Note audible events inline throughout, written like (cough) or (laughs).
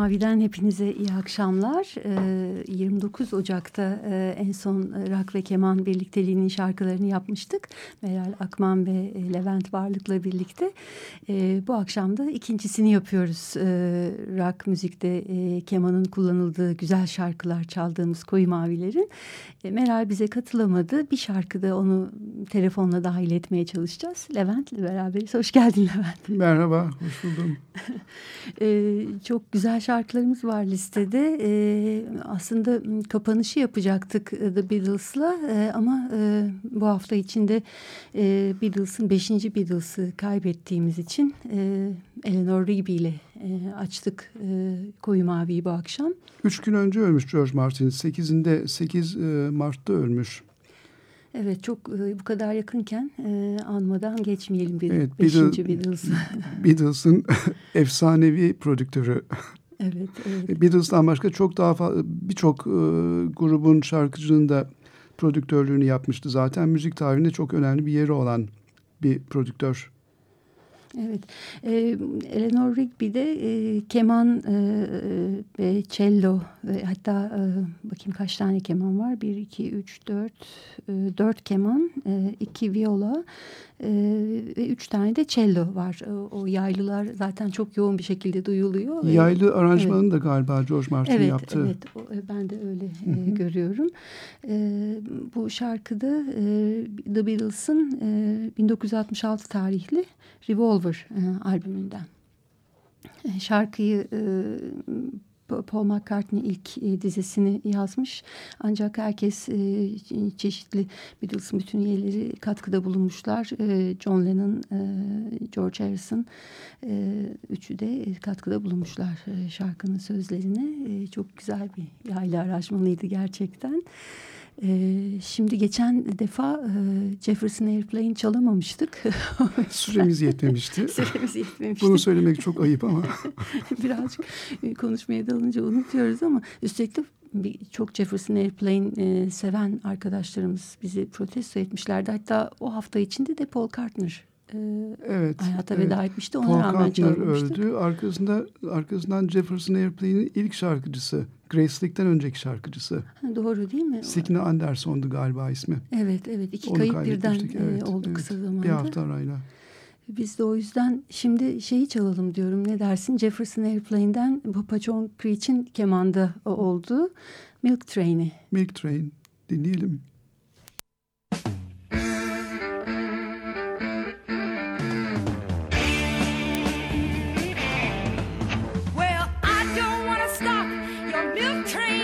Mavi'den hepinize iyi akşamlar. 29 ee, Ocak'ta e, en son rock ve keman birlikteliğinin şarkılarını yapmıştık. Meral Akman ve e, Levent Varlık'la birlikte. Ee, bu akşam da ikincisini yapıyoruz. Ee, rock müzikte e, kemanın kullanıldığı güzel şarkılar çaldığımız Koyu Mavilerin. Meral bize katılamadı. Bir şarkıda onu telefonla dahil etmeye çalışacağız. Levent'le beraberiz. Hoş geldin Levent. Merhaba, hoş buldum. (laughs) çok güzel güzel şarkılarımız var listede. E, aslında kapanışı yapacaktık e, The Beatles'la e, ama e, bu hafta içinde e, Beatles'ın beşinci Beatles'ı kaybettiğimiz için e, Eleanor Rigby ile e, açtık e, Koyu Mavi'yi bu akşam. Üç gün önce ölmüş George Martin. Sekizinde, sekiz e, Mart'ta ölmüş. Evet çok e, bu kadar yakınken e, anmadan geçmeyelim dedik. Evet, Beatles. Beatles'ın (laughs) efsanevi prodüktörü Evet, evet. Beatles'tan başka çok daha birçok e, grubun şarkıcının da prodüktörlüğünü yapmıştı zaten. Müzik tarihinde çok önemli bir yeri olan bir prodüktör. Evet, e, Eleanor Rigby de e, keman e, ve cello ve hatta e, bakayım kaç tane keman var? Bir, iki, üç, dört, e, dört keman, e, iki viola ve üç tane de cello var. O, yaylılar zaten çok yoğun bir şekilde duyuluyor. Yaylı aranjmanı evet. da galiba George Martin evet, yaptı. Evet, e, ben de öyle e, görüyorum. E, bu şarkıda e, The Beatles'ın e, 1966 tarihli Revolver e, albümünden. Şarkıyı e, Paul McCartney ilk e, dizesini yazmış. Ancak herkes e, çeşitli Beatles'ın bütün üyeleri katkıda bulunmuşlar. E, John Lennon, George Harrison üçü de katkıda bulunmuşlar şarkının sözlerine. Çok güzel bir yaylı aranjmanıydı gerçekten. Ee, şimdi geçen defa e, Jefferson Airplane çalamamıştık. (laughs) Süremiz yetmemişti. (laughs) Süremiz yetmemişti. Bunu söylemek çok ayıp ama. (laughs) Birazcık e, konuşmaya dalınca unutuyoruz ama üstelik de bir, çok Jefferson Airplane e, seven arkadaşlarımız bizi protesto etmişlerdi. Hatta o hafta içinde de Paul Kartner e, evet, hayata evet. veda etmişti. Ona Paul rağmen çalınmıştı. öldü. Arkasında, arkasından Jefferson Airplane'in ilk şarkıcısı. Grace Slick'ten önceki şarkıcısı. Ha, doğru değil mi? Signe Anderson'du galiba ismi. Evet evet. iki Onu kayıp birden e, evet, oldu evet. kısa zamanda. Bir hafta arayla. Biz de o yüzden şimdi şeyi çalalım diyorum. Ne dersin? Jefferson Airplane'den Papa John Creech'in kemanda olduğu Milk Train'i. Milk Train. Dinleyelim. Milk train.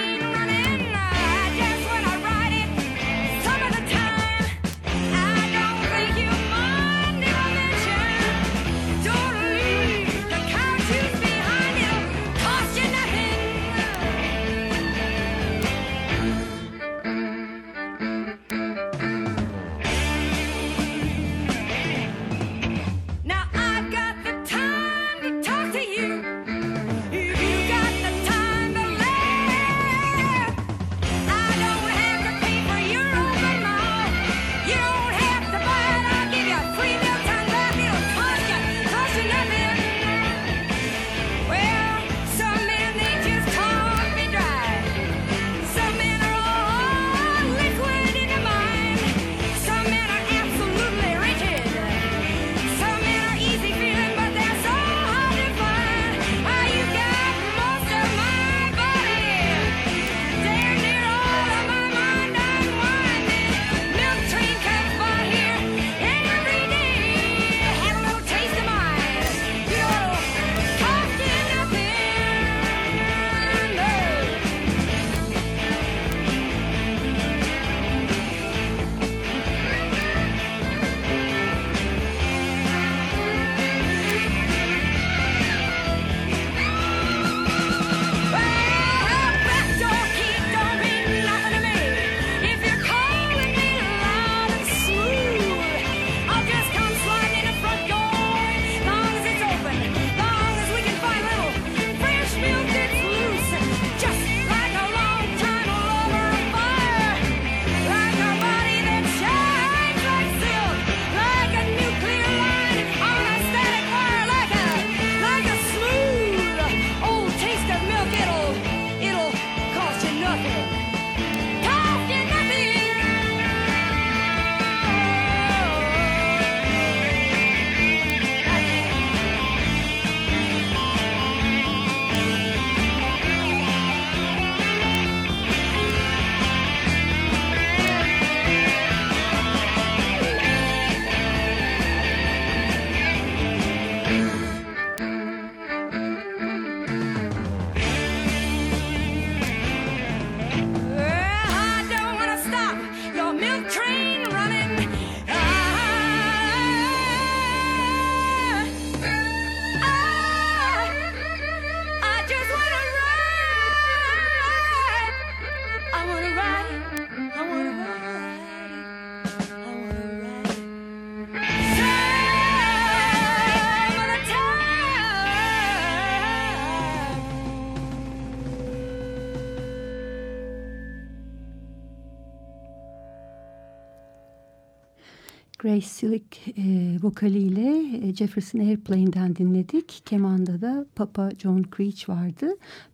Grace Slick e, vokaliyle e, Jefferson Airplane'den dinledik. Kemanda da Papa John Creech vardı.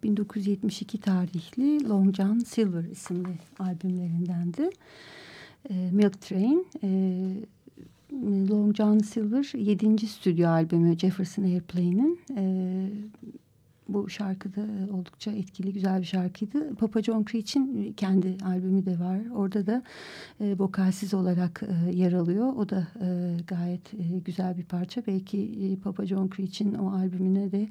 1972 tarihli Long John Silver isimli albümlerindendi. E, Milk Train... E, Long John Silver 7. stüdyo albümü Jefferson Airplane'in e, bu şarkı da e, oldukça etkili, güzel bir şarkıydı. Papa John Creech'in kendi albümü de var. Orada da e, vokalsiz olarak e, yer alıyor. O da e, gayet e, güzel bir parça. Belki e, Papa John Creech'in o albümüne de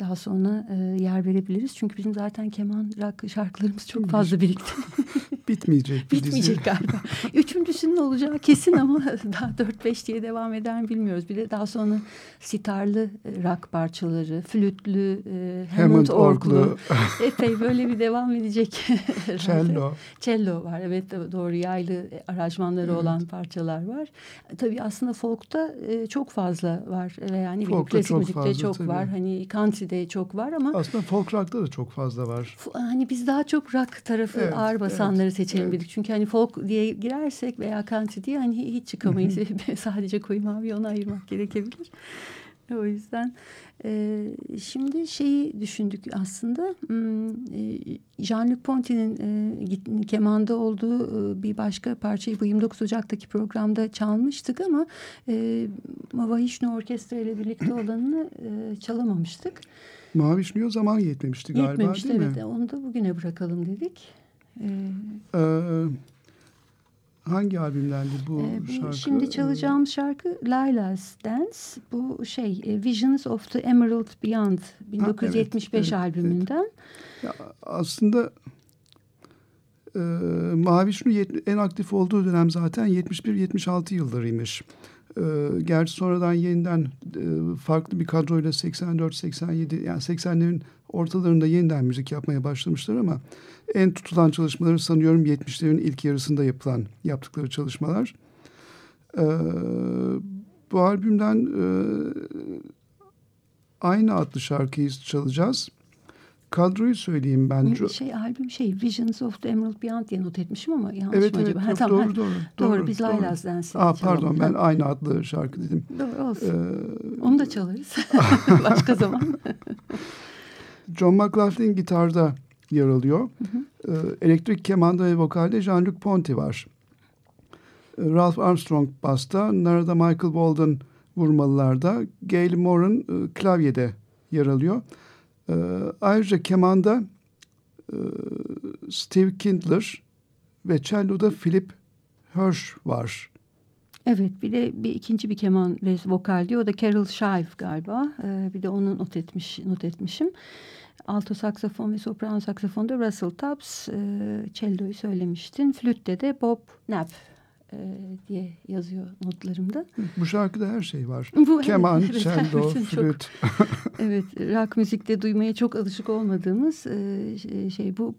daha sonra e, yer verebiliriz. Çünkü bizim zaten keman rock şarkılarımız çok fazla birikti. (laughs) Bitmeyecek. Bitmeyecek galiba. Üçüncüsünün olacağı kesin ama (laughs) daha 4-5 diye devam eder mi bilmiyoruz. Bir de daha sonra sitarlı e, rock parçaları, flütlü, e, Hammond orglu. (laughs) Epey böyle bir devam edecek. (laughs) Cello. Cello var evet doğru yaylı aranjmanları evet. olan parçalar var. Tabii aslında folkta e, çok fazla var. Ve yani Folk'ta klasik çok müzikte fazla, çok tabii. var. Hani country'de çok var ama. Aslında folk rock'ta da çok fazla var. Hani biz daha çok rock tarafı evet, ağır basanları evet seçelim evet. dedik. Çünkü hani folk diye girersek veya country diye hani hiç çıkamayız. (laughs) Sadece koyu mavi ona ayırmak gerekebilir. (laughs) O yüzden e, şimdi şeyi düşündük aslında hmm, Jean-Luc Ponty'nin e, kemanda olduğu e, bir başka parçayı bu 29 Ocak'taki programda çalmıştık ama e, Mavahişnu Orkestra ile birlikte olanını e, çalamamıştık. Mavişnu'ya zaman yetmemişti galiba Yetmemişti, değil evet. mi? Onu da bugüne bırakalım dedik. Ee, hangi albümdendi bu e, şarkı? Şimdi çalacağım şarkı Lila's Dance. Bu şey e, Visions of the Emerald Beyond 1975 ha, evet, albümünden. Evet. Ya, aslında e, Mavişnu en aktif olduğu dönem zaten 71-76 yıllarıymış. E, gerçi sonradan yeniden e, farklı bir kadroyla 84-87 yani 80'lerin ortalarında yeniden müzik yapmaya başlamışlar ama en tutulan çalışmaları sanıyorum 70'lerin ilk yarısında yapılan yaptıkları çalışmalar. E, bu albümden e, aynı adlı şarkıyı çalacağız. Kadroyu söyleyeyim ben. Şey albüm şey Visions of the Emerald Beyond diye not etmişim ama yanlış evet, mı evet, acaba? Evet ha, doğru, doğru, doğru, doğru. biz Laylaz Dance'i Aa, Pardon ben aynı adlı şarkı dedim. Doğru olsun. Ee, Onu da çalarız. (laughs) Başka zaman. (laughs) John McLaughlin gitarda yer alıyor. Hı hı. Ee, elektrik kemanda ve vokalde Jean-Luc Ponty var. Ee, Ralph Armstrong basta, Narada Michael Walden vurmalılarda, Gail Moran e, klavyede yer alıyor. E, ayrıca kemanda e, Steve Kindler ve cello'da Philip Hirsch var. Evet bir de bir ikinci bir keman ve vokal diyor. O da Carol Shive galiba. Ee, bir de onu not etmiş not etmişim. Alto saksafon ve soprano saksafonda Russell Tubbs. E, cello'yu söylemiştin. Flütte de Bob Knapp e, diye yazıyor notlarımda. Bu şarkıda her şey var. Bu, Keman, evet, cello, flüt. (laughs) evet, rock müzikte duymaya çok alışık olmadığımız e, şey bu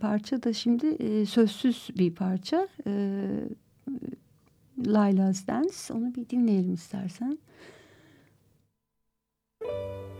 parça da şimdi e, sözsüz bir parça. E, Lila's Dance. Onu bir dinleyelim istersen. Lila's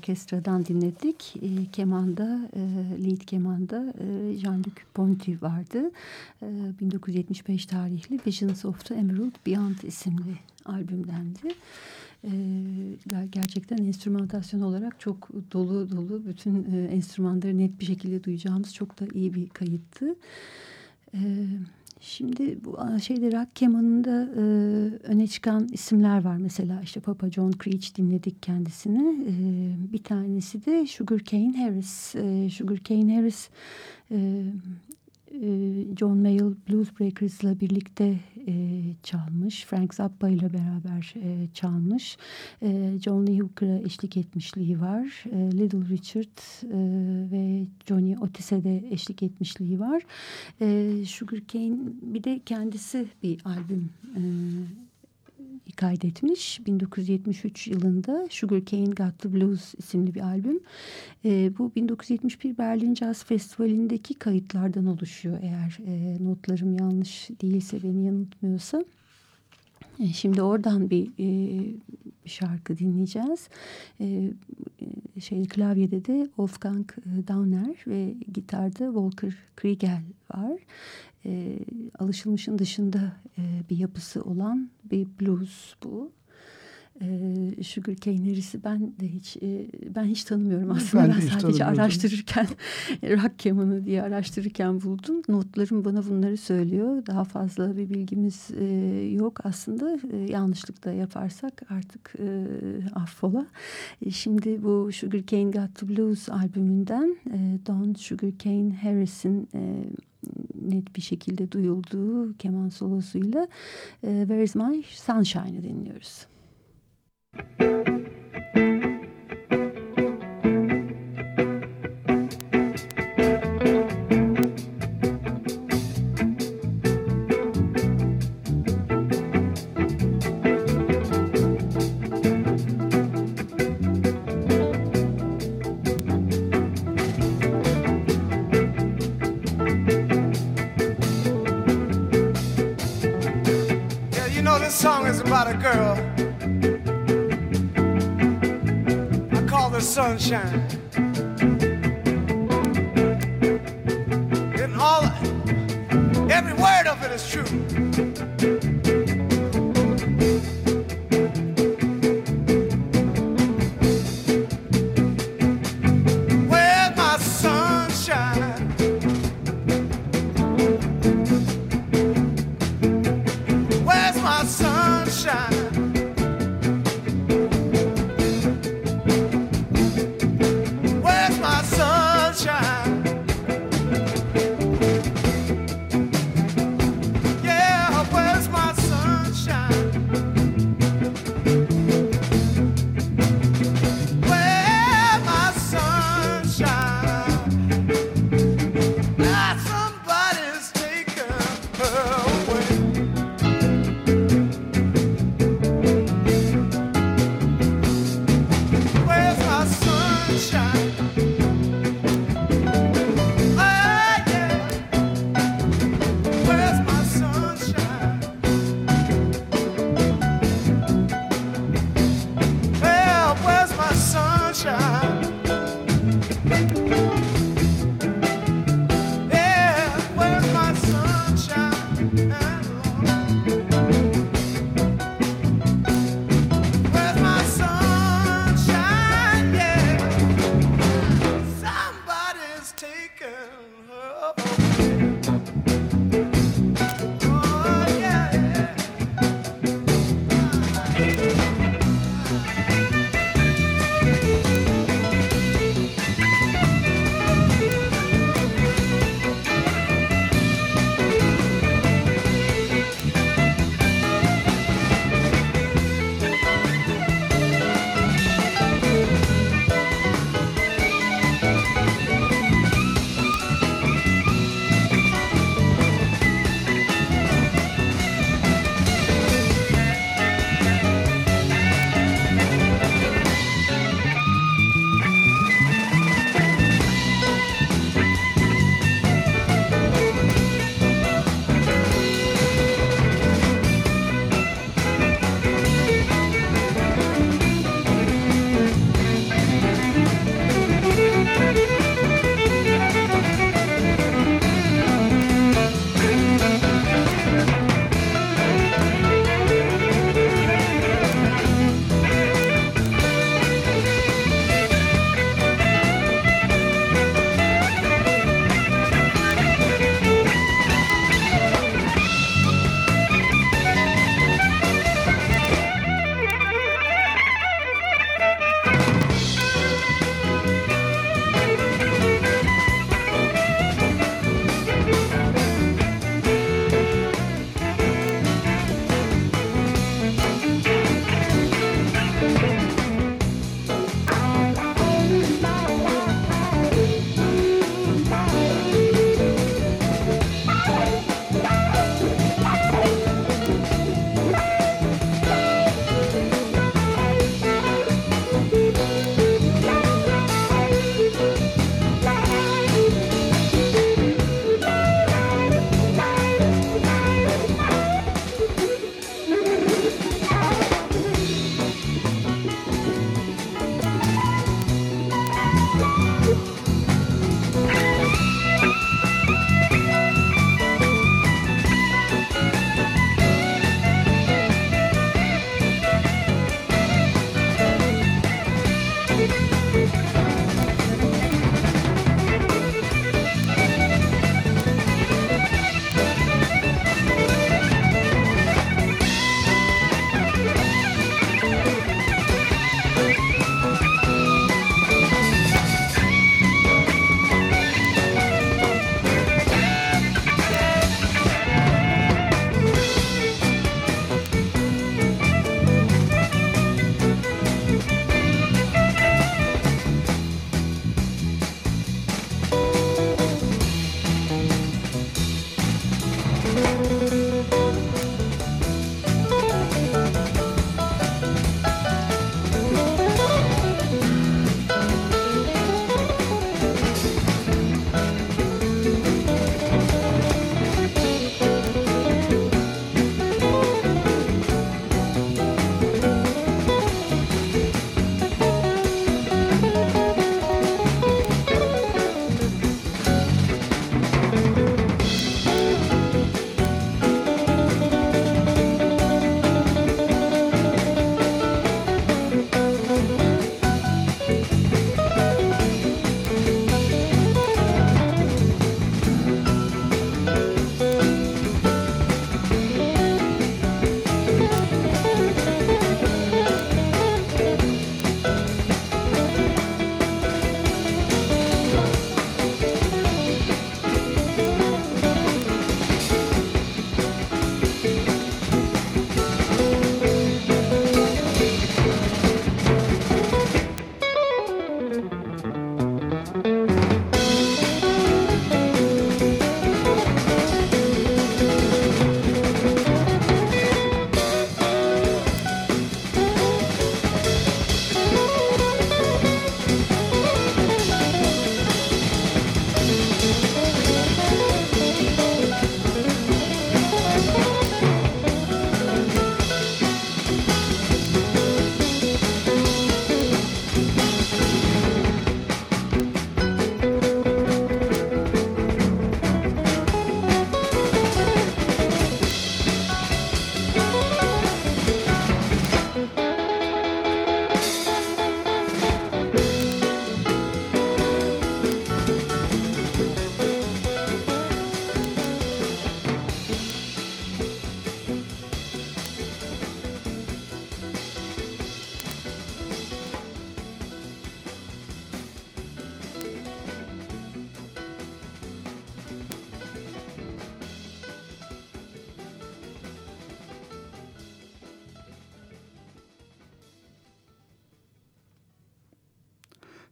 orkestradan dinledik. E, kemanda, e, lead kemanda e, Jean-Luc Ponty vardı. E, 1975 tarihli Visions of the Emerald Beyond isimli albümdendi. E, gerçekten enstrümantasyon olarak çok dolu dolu bütün e, enstrümanları net bir şekilde duyacağımız çok da iyi bir kayıttı. Evet. Şimdi bu şeyde rock kemanında e, öne çıkan isimler var. Mesela işte Papa John Creech dinledik kendisini. E, bir tanesi de Sugar Cane Harris. E, Sugar Cane Harris e, John Mayall Blues Breakers'la birlikte e, çalmış. Frank Zappa ile beraber e, çalmış. E, John Lee Hooker'a eşlik etmişliği var. Little Richard ve Johnny Otis'e de eşlik etmişliği var. Sugar Cane bir de kendisi bir albüm e, kaydetmiş. 1973 yılında Sugar Cane Got the Blues isimli bir albüm. E, bu 1971 Berlin Jazz Festivali'ndeki kayıtlardan oluşuyor eğer e, notlarım yanlış değilse beni yanıltmıyorsa. E, şimdi oradan bir, e, şarkı dinleyeceğiz. E, şey klavyede de Wolfgang Downer ve gitarda Volker Kriegel var e, alışılmışın dışında e, bir yapısı olan bir blues bu. E, Sugar Cane Harris'i ben de hiç e, ben hiç tanımıyorum aslında. Ben, ben sadece araştırırken (laughs) rock kemanı diye araştırırken buldum. Notlarım bana bunları söylüyor. Daha fazla bir bilgimiz e, yok aslında. E, yanlışlık da yaparsak artık e, affola. E, şimdi bu Sugar Cane Got the Blues albümünden e, Don Sugar Cane Harris'in e, net bir şekilde duyulduğu keman solosuyla e, Where is My Sunshine'ı dinliyoruz. Müzik about a girl sunshine.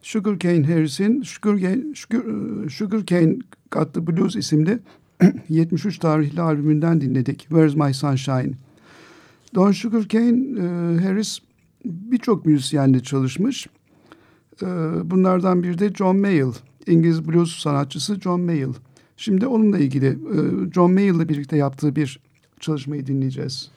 Sugarcane Harris'in Sugarcane, Sugar, Sugarcane Got the Blues isimli (clears throat) 73 tarihli albümünden dinledik. Where's My Sunshine? Don Sugarcane e, Harris birçok müzisyenle çalışmış. E, bunlardan biri de John Mayall, İngiliz blues sanatçısı John Mayall. Şimdi onunla ilgili e, John Mayall'la birlikte yaptığı bir çalışmayı dinleyeceğiz.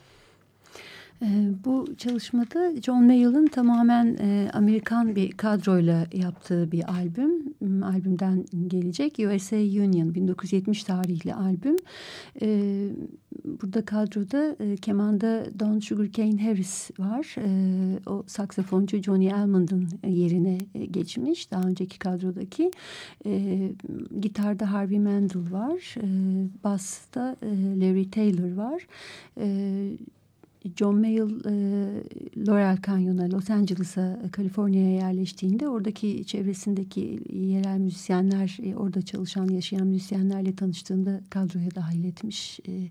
Ee, bu çalışmada John Mayall'ın tamamen e, Amerikan bir kadroyla yaptığı bir albüm. Hmm, albümden gelecek USA Union 1970 tarihli albüm. Ee, burada kadroda e, kemanda Don Sugarcane Harris var. Ee, o saksafoncu Johnny Almond'ın yerine e, geçmiş daha önceki kadrodaki. Gitarda Harvey Mandel var. Bass'ta Larry Taylor var. John Mayall e, Laurel Canyon'a, Los Angeles'a, e, Kaliforniya'ya yerleştiğinde oradaki çevresindeki yerel müzisyenler, e, orada çalışan, yaşayan müzisyenlerle tanıştığında kadroya dahil etmiş. E,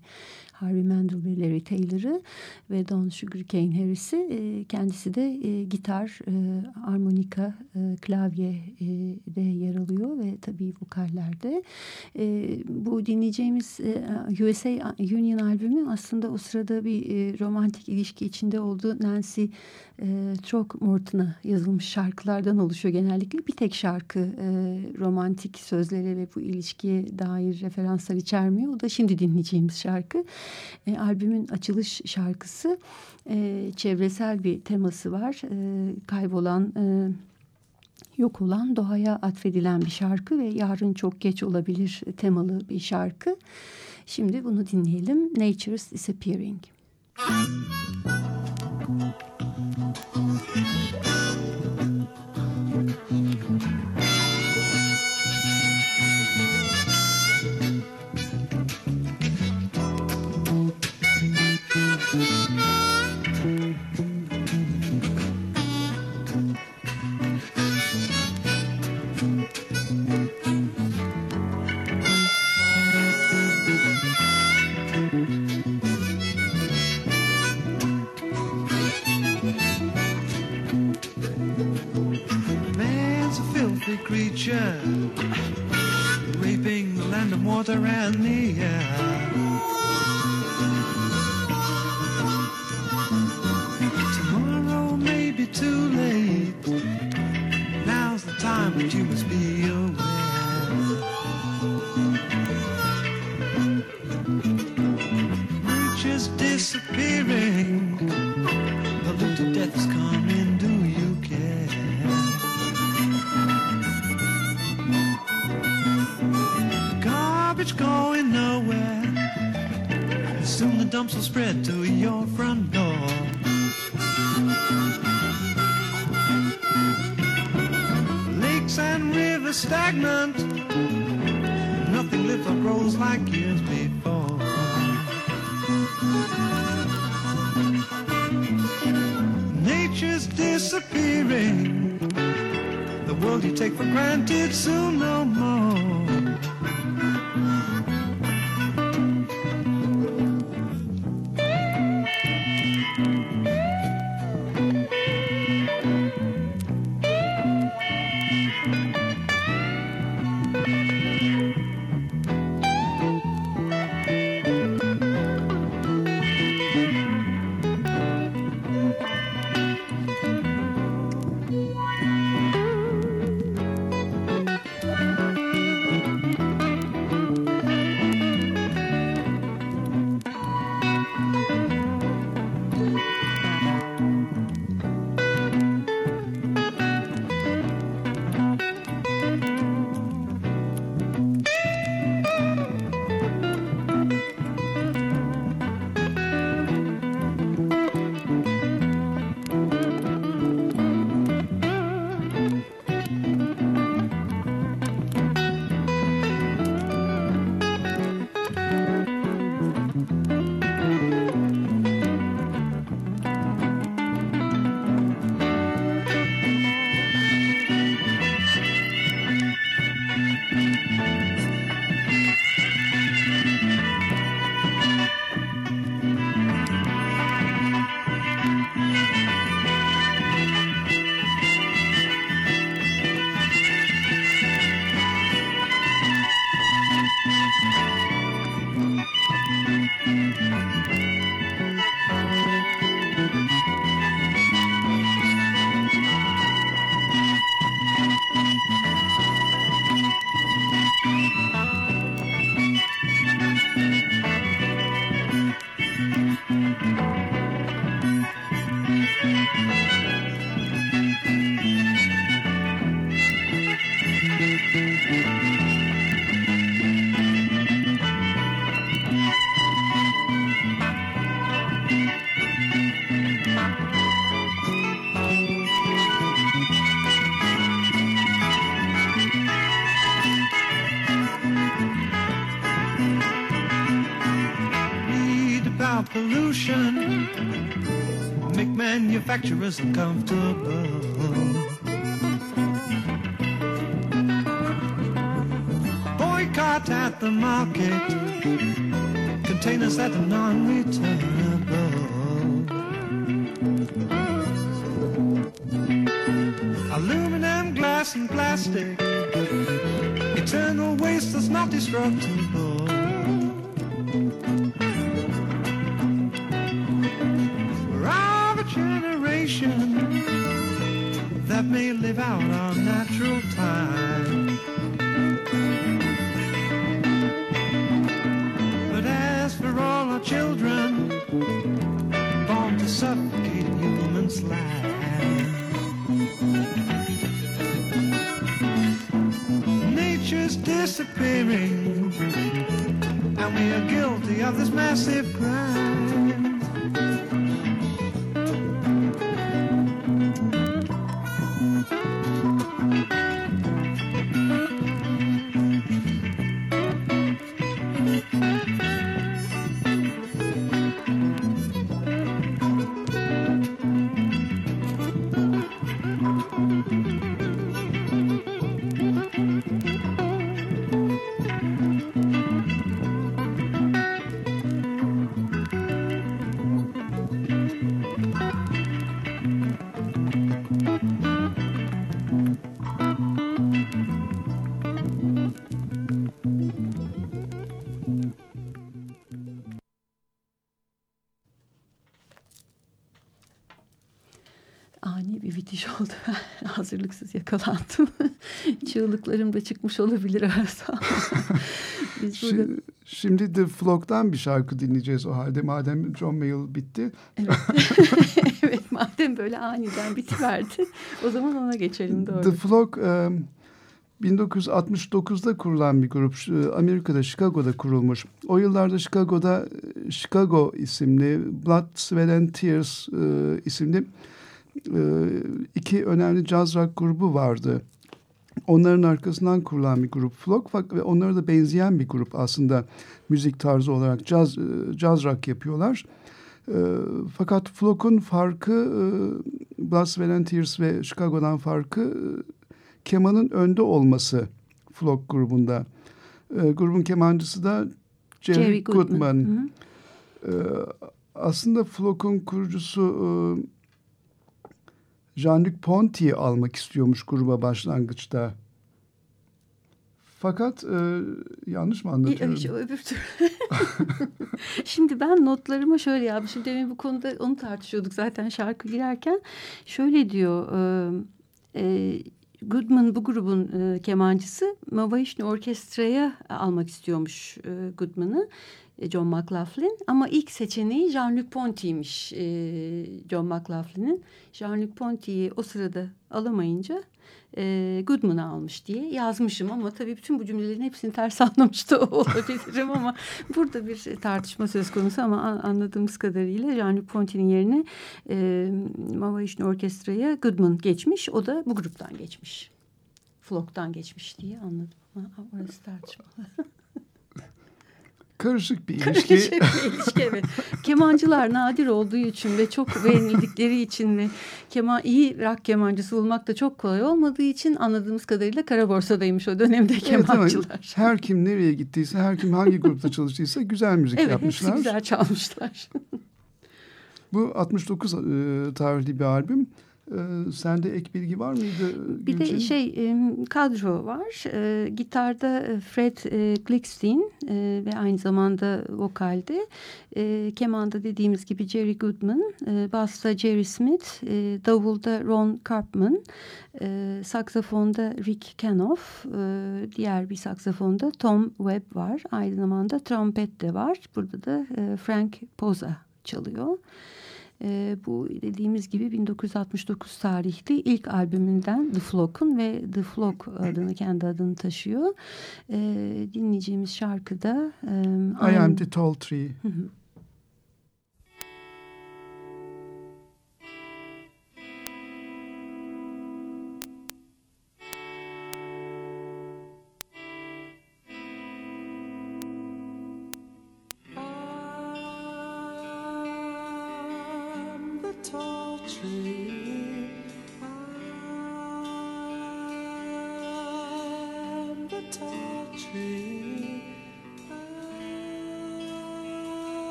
Harvey Mandel ve Larry Taylor'ı ve Don Sugarcane Harris'i e, kendisi de e, gitar, e, armonika, e, klavye e, de yer alıyor ve tabii vokallerde. E, bu dinleyeceğimiz e, USA Union albümü aslında o sırada bir e, romantik ilişki içinde olduğu Nancy e, Throckmorton'a yazılmış şarkılardan oluşuyor genellikle. Bir tek şarkı e, romantik sözlere ve bu ilişkiye dair referanslar içermiyor. O da şimdi dinleyeceğimiz şarkı. E, albümün açılış şarkısı e, çevresel bir teması var. E, kaybolan... E, yok olan doğaya atfedilen bir şarkı ve yarın çok geç olabilir temalı bir şarkı. Şimdi bunu dinleyelim. Nature's Disappearing. Thank you. nature, raping the land of water and the air. Tomorrow may be too late. Now's the time that you must be aware. Creatures disappearing, The road to death is coming. will spread to your front door. Lakes and rivers stagnant. Nothing lives or grows like years before. Nature's disappearing. The world you take for granted soon no more. manufacturers are comfortable. Disappearing, and we are guilty of this massive crime. Yakalandım. (laughs) Çığlıklarım da çıkmış olabilir arası. (laughs) Biz burada... Şimdi, şimdi The Flock'tan bir şarkı dinleyeceğiz o halde. Madem John Mayall bitti. Evet. (laughs) evet madem böyle aniden bitiverdi. O zaman ona geçelim doğru. The Flock e, 1969'da kurulan bir grup. Amerika'da, Chicago'da kurulmuş. O yıllarda Chicago'da Chicago isimli Blood, Sweat and Tears e, isimli iki önemli jazz rock grubu vardı. Onların arkasından kurulan bir grup Flock ve onlara da benzeyen bir grup aslında müzik tarzı olarak jazz, e, jazz rock yapıyorlar. E, fakat Flock'un farkı e, Tears ve Chicago'dan farkı e, kemanın önde olması Flock grubunda. E, grubun kemancısı da Jerry, Jerry Goodman. Goodman. E, aslında Flock'un kurucusu e, Jean-Luc Ponty'yi almak istiyormuş gruba başlangıçta. Fakat e, yanlış mı anlatıyorum? İyi, öbür türlü. (laughs) Şimdi ben notlarıma şöyle yapmışım. Demin bu konuda onu tartışıyorduk zaten şarkı girerken. Şöyle diyor... E, e, Goodman bu grubun e, kemancısı Mavahishnu Orkestra'ya almak istiyormuş e, Goodman'ı. John McLaughlin ama ilk seçeneği Jean-Luc Ponty'ymiş e, John McLaughlin'in. Jean-Luc Ponty'yi o sırada alamayınca e, Goodman'ı almış diye yazmışım ama tabii bütün bu cümlelerin hepsini ters (laughs) anlamış da olabilirim ama burada bir tartışma söz konusu ama anladığımız kadarıyla Jean-Luc Ponty'nin yerine e, Mavahishnu Orkestra'ya Goodman geçmiş. O da bu gruptan geçmiş. Flock'tan geçmiş diye anladım. Ha, orası tartışmalı. (laughs) Karışık bir ilişki. Karışık bir ilişki evet. (laughs) Kemancılar nadir olduğu için ve çok beğenildikleri için ve keman, iyi rock kemancısı bulmak da çok kolay olmadığı için anladığımız kadarıyla kara borsadaymış o dönemde kemancılar. Evet, her kim nereye gittiyse, her kim hangi grupta çalıştıysa güzel müzik evet, yapmışlar. Evet, güzel çalmışlar. Bu 69 e, tarihli bir albüm. Ee, sende ek bilgi var mıydı? Bir de şey e, kadro var. E, gitarda Fred e, Glickstein e, ve aynı zamanda vokalde. E, kemanda dediğimiz gibi Jerry Goodman. E, basta Jerry Smith. E, davulda Ron Karpman. E, saksafonda Rick Kanoff. E, diğer bir saksafonda Tom Webb var. Aynı zamanda trompet de var. Burada da e, Frank Poza çalıyor. E, bu dediğimiz gibi 1969 tarihli ilk albümünden The Flock'un ve The Flock adını kendi adını taşıyor. E, dinleyeceğimiz şarkıda e, I Am The Tall Tree.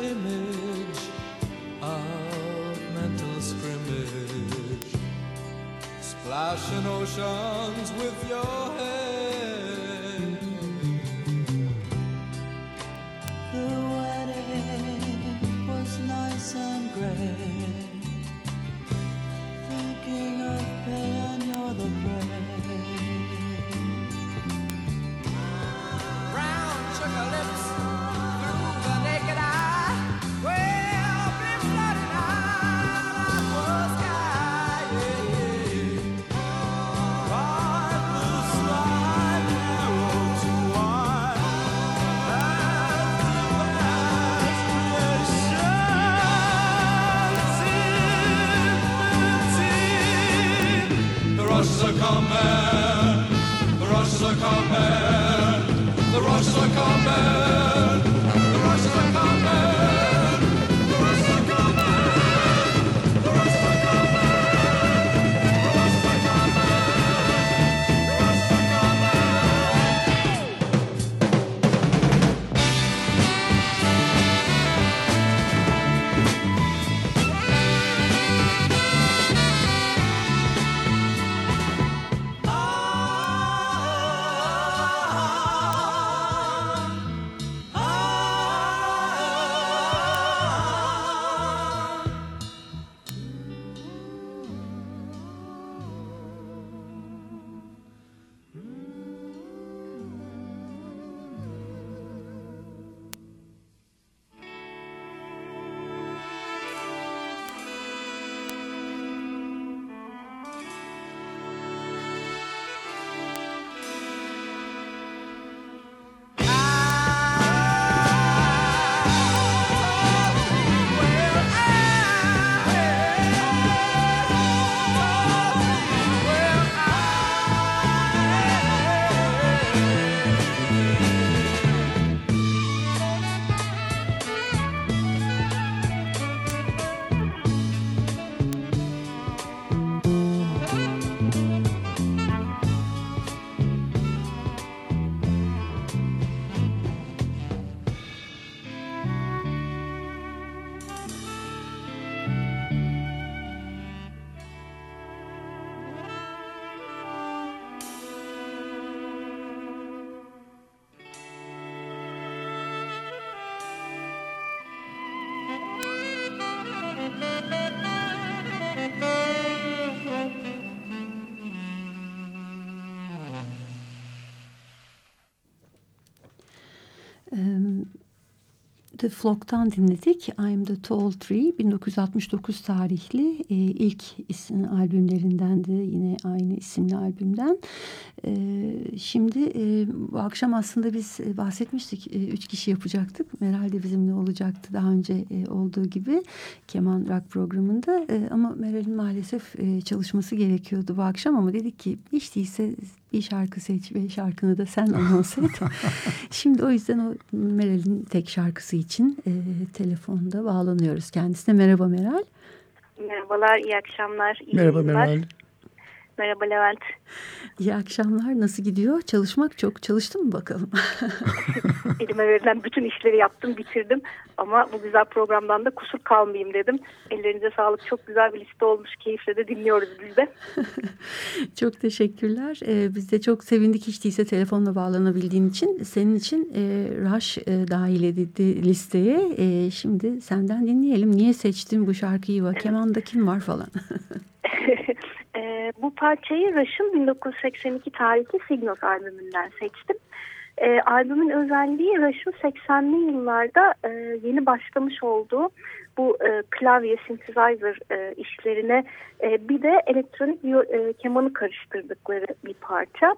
in The Flock'tan dinledik. I'm the Tall Tree 1969 tarihli e, ilk isim albümlerinden de yine aynı isimli albümden. E, şimdi e, bu akşam aslında biz e, bahsetmiştik. E, üç kişi yapacaktık. Meral de bizimle olacaktı daha önce e, olduğu gibi keman rock programında. E, ama Meral'in maalesef e, çalışması gerekiyordu bu akşam ama dedik ki hiç değilse bir şarkı seç ve şarkını da sen anons et. (laughs) Şimdi o yüzden o Meral'in tek şarkısı için e, telefonda bağlanıyoruz kendisine. Merhaba Meral. Merhabalar, iyi akşamlar. Iyi Merhaba yayınlar. Meral. Merhaba Levent. İyi akşamlar. Nasıl gidiyor? Çalışmak çok. Çalıştın mı bakalım? (laughs) Elime verilen bütün işleri yaptım, bitirdim. Ama bu güzel programdan da kusur kalmayayım dedim. Ellerinize sağlık. Çok güzel bir liste olmuş. Keyifle de dinliyoruz biz de. (laughs) çok teşekkürler. Ee, biz de çok sevindik hiç değilse telefonla bağlanabildiğin için. Senin için e, Rush e, dahil edildi listeye. E, şimdi senden dinleyelim. Niye seçtin bu şarkıyı? Kemanda kim var falan? (laughs) e, bu parçayı Rush'ın 1982 tarihli Signos albümünden seçtim. E, albümün özelliği Rush'ın 80'li yıllarda e, yeni başlamış olduğu bu e, klavye synthesizer e, işlerine e, bir de elektronik e, kemanı karıştırdıkları bir parça.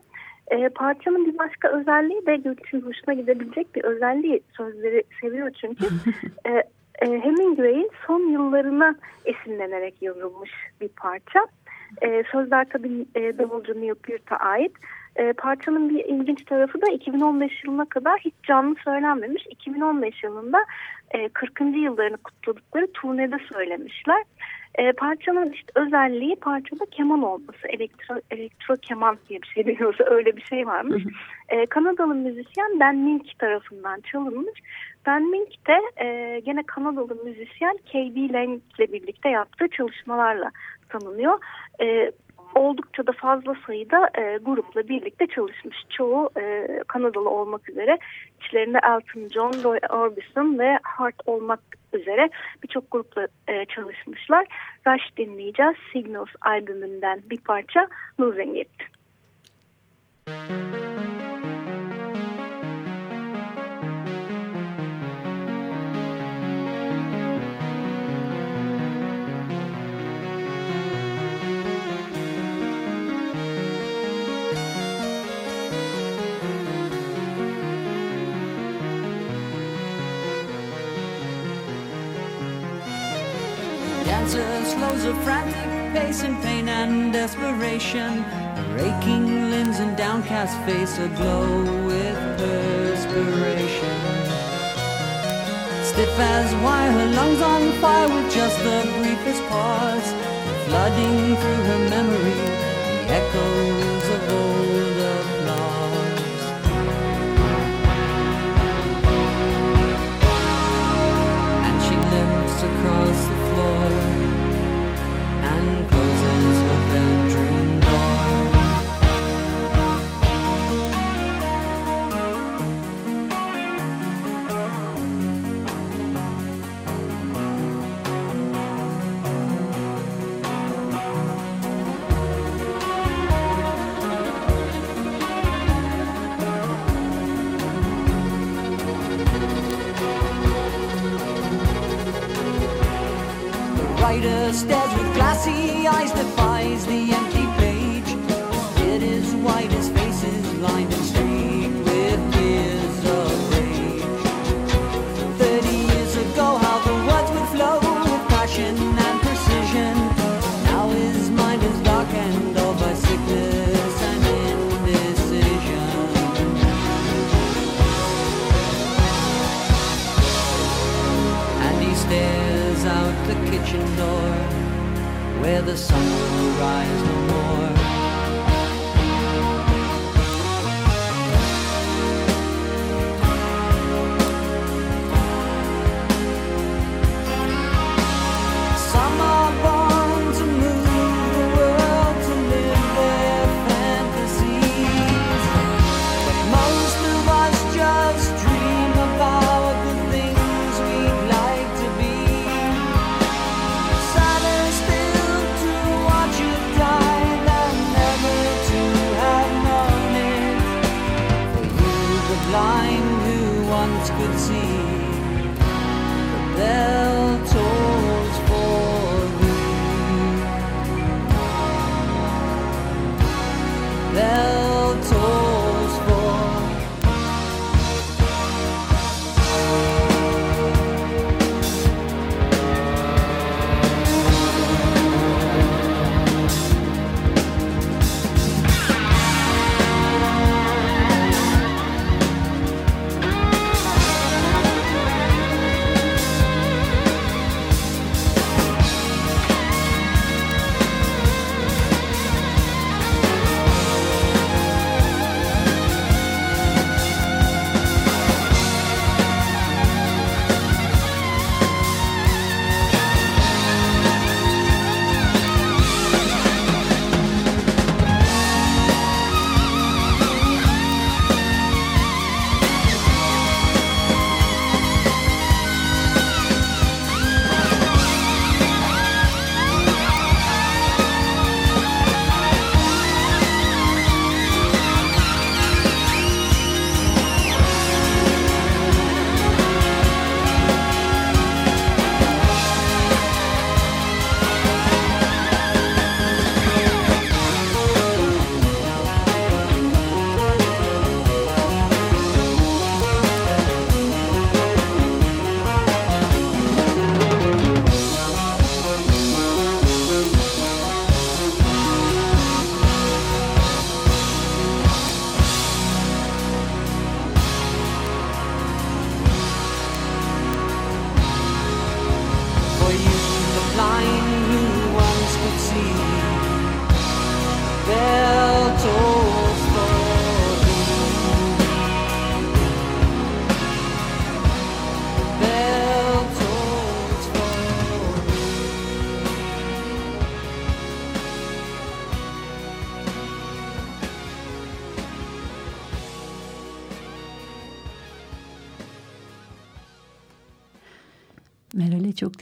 E, parçanın bir başka özelliği de Gülçin hoşuna gidebilecek bir özelliği sözleri seviyor çünkü. (laughs) e, e, Hemingway'in son yıllarına esinlenerek yazılmış bir parça. E, sözler tabii e, davulcu Neil Peart'a ait. E, parçanın bir ilginç tarafı da 2015 yılına kadar hiç canlı söylenmemiş. 2015 yılında e, 40. yıllarını kutladıkları turnede söylemişler. E, parçanın işte özelliği parçada keman olması. Elektro, elektro keman diye bir şey deniyorsa (laughs) öyle bir şey varmış. E, Kanadalı müzisyen Ben Mink tarafından çalınmış. Ben Mink de e, gene Kanadalı müzisyen K.B. Lang ile birlikte yaptığı çalışmalarla tanınıyor. E, oldukça da fazla sayıda e, grupla birlikte çalışmış. Çoğu e, Kanadalı olmak üzere içlerinde Elton John, Roy Orbison ve Hart olmak üzere birçok grupla e, çalışmışlar. Rush dinleyeceğiz. Signals albümünden bir parça Losing It. Müzik a frantic pace in pain and desperation. Her aching limbs and downcast face aglow with perspiration. Stiff as wire, her lungs on fire with just the briefest pause. Flooding through her memory, the echoes of old writer stares with glassy eyes, defies the empty page. It is white, his face is lined and streaked find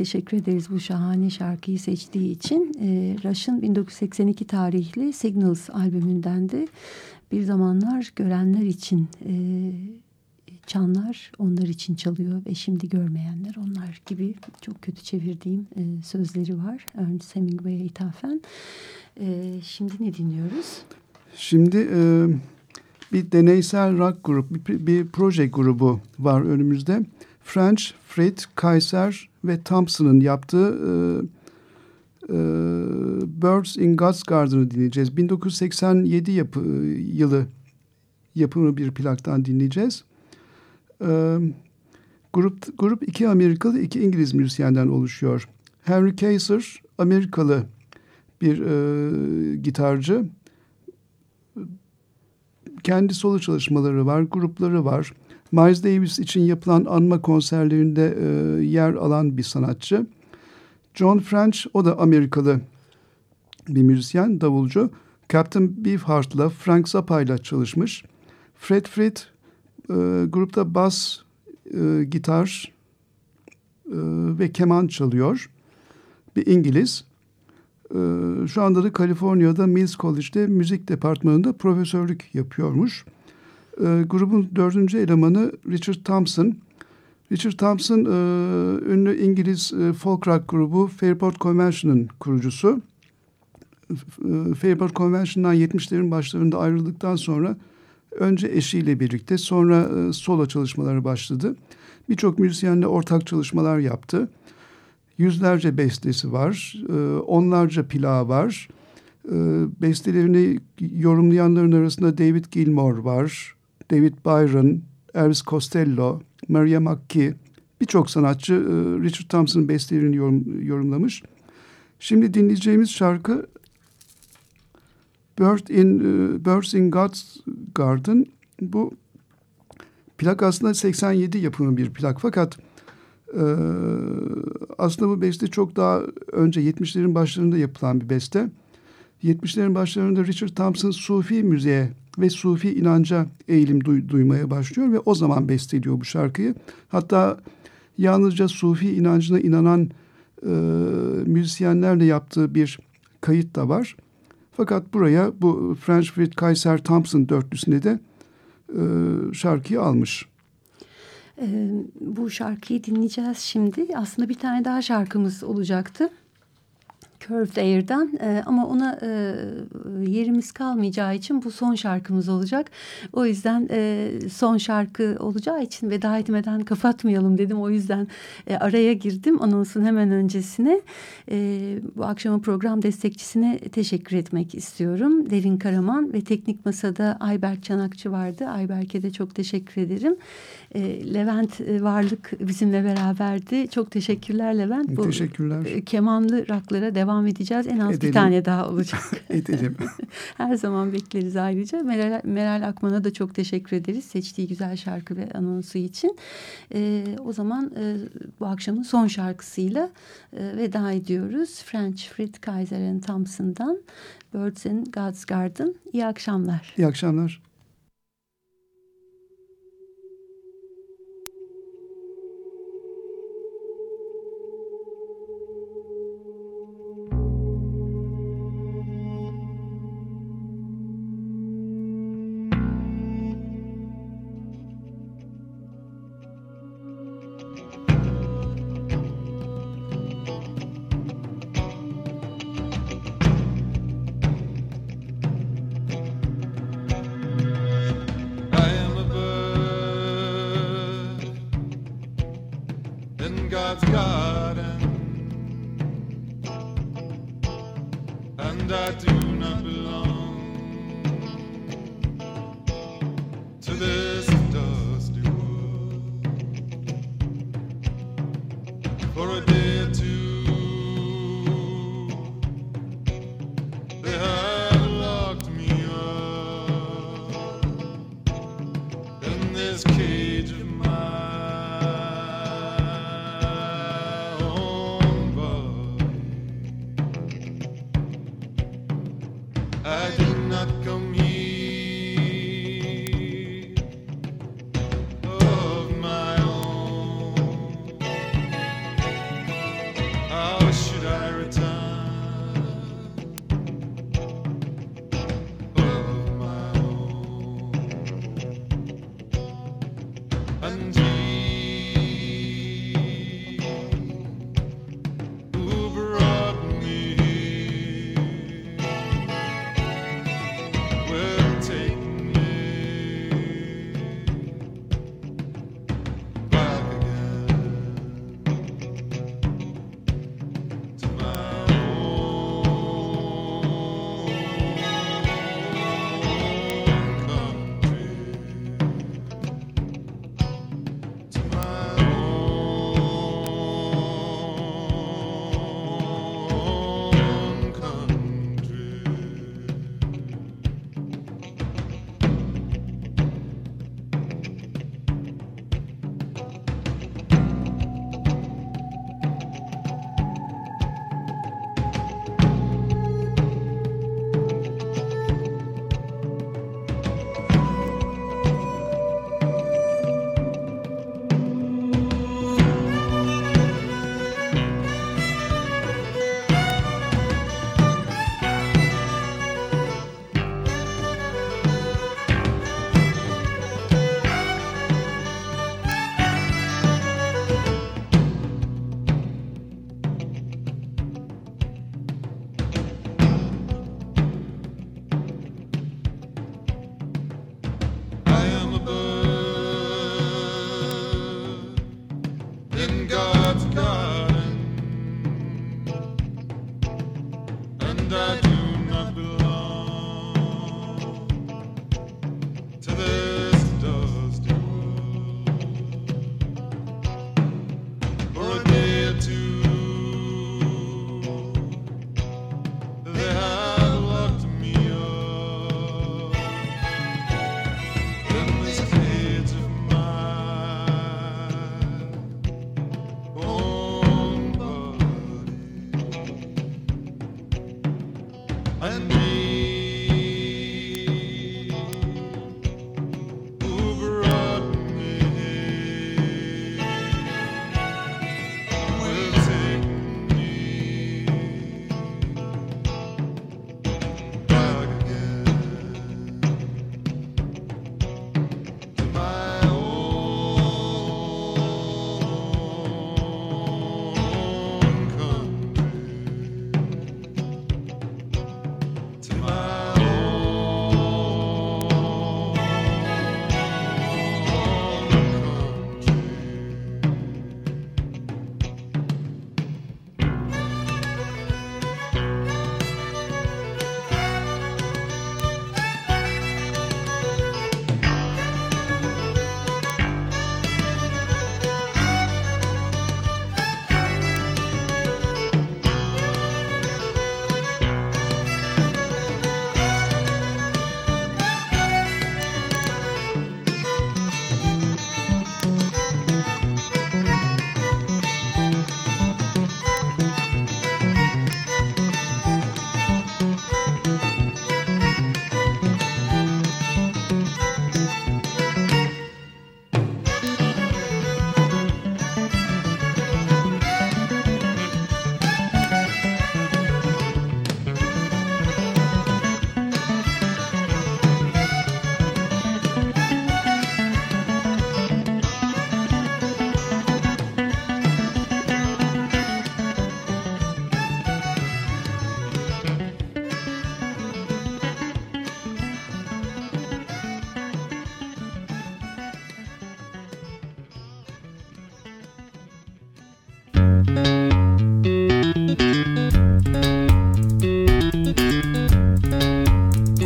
teşekkür ederiz bu şahane şarkıyı seçtiği için. E, Rush'ın 1982 tarihli Signals albümünden de bir zamanlar görenler için e, çanlar onlar için çalıyor ve şimdi görmeyenler onlar gibi çok kötü çevirdiğim e, sözleri var Ernest Hemingway'e ithafen. E, şimdi ne dinliyoruz? Şimdi e, bir deneysel rock grup, bir, bir proje grubu var önümüzde. French, Fred, Kaiser ve Thompson'ın yaptığı e, e, Birds in God's Garden'ı dinleyeceğiz. 1987 yapı, yılı yapımı bir plaktan dinleyeceğiz. E, grup, grup iki Amerikalı, iki İngiliz müzisyenden oluşuyor. Henry Kaiser, Amerikalı bir e, gitarcı. Kendi solo çalışmaları var, grupları var. Miles Davis için yapılan anma konserlerinde e, yer alan bir sanatçı. John French, o da Amerikalı bir müzisyen, davulcu. Captain Beefheart'la, Frank Zappa'yla çalışmış. Fred Fred e, grupta bas, e, gitar e, ve keman çalıyor. Bir İngiliz. E, şu anda da Kaliforniya'da Mills College'de müzik departmanında profesörlük yapıyormuş. E, grubun dördüncü elemanı Richard Thompson. Richard Thompson e, ünlü İngiliz e, folk rock grubu Fairport Convention'ın kurucusu. E, Fairport Convention'dan 70'lerin başlarında ayrıldıktan sonra önce eşiyle birlikte sonra e, solo çalışmaları başladı. Birçok müzisyenle ortak çalışmalar yaptı. Yüzlerce bestesi var, e, onlarca plağı var. E, bestelerini yorumlayanların arasında David Gilmour var, David Byron, Elvis Costello, Maria McKee, birçok sanatçı e, Richard Thompson'ın bestelerini yorum, yorumlamış. Şimdi dinleyeceğimiz şarkı Bird in, e, Birds in God's Garden. Bu plak aslında 87 yapımı bir plak fakat e, aslında bu beste çok daha önce 70'lerin başlarında yapılan bir beste. 70'lerin başlarında Richard Thompson Sufi müziğe ve Sufi inanca eğilim duy, duymaya başlıyor ve o zaman besteliyor bu şarkıyı. Hatta yalnızca Sufi inancına inanan e, müzisyenlerle yaptığı bir kayıt da var. Fakat buraya bu French Fred Kaiser Thompson dörtlüsüne de e, şarkıyı almış. E, bu şarkıyı dinleyeceğiz şimdi. Aslında bir tane daha şarkımız olacaktı. Curved Air'dan e, ama ona e, yerimiz kalmayacağı için bu son şarkımız olacak. O yüzden e, son şarkı olacağı için veda etmeden kapatmayalım dedim. O yüzden e, araya girdim anonsun hemen öncesine. E, bu akşamın program destekçisine teşekkür etmek istiyorum. Derin Karaman ve Teknik Masa'da Ayberk Çanakçı vardı. Ayberk'e de çok teşekkür ederim. E, Levent e, Varlık bizimle beraberdi. Çok teşekkürler Levent. Bu, teşekkürler. E, kemanlı raklara devam edeceğiz. En az Edelim. bir tane daha olacak. (laughs) Edelim. (laughs) Her zaman bekleriz ayrıca. Meral, Meral Akman'a da çok teşekkür ederiz. Seçtiği güzel şarkı ve anonsu için. E, o zaman e, bu akşamın son şarkısıyla e, veda ediyoruz. French Fred Kaiser and Thompson'dan Birds in God's Garden. İyi akşamlar. İyi akşamlar.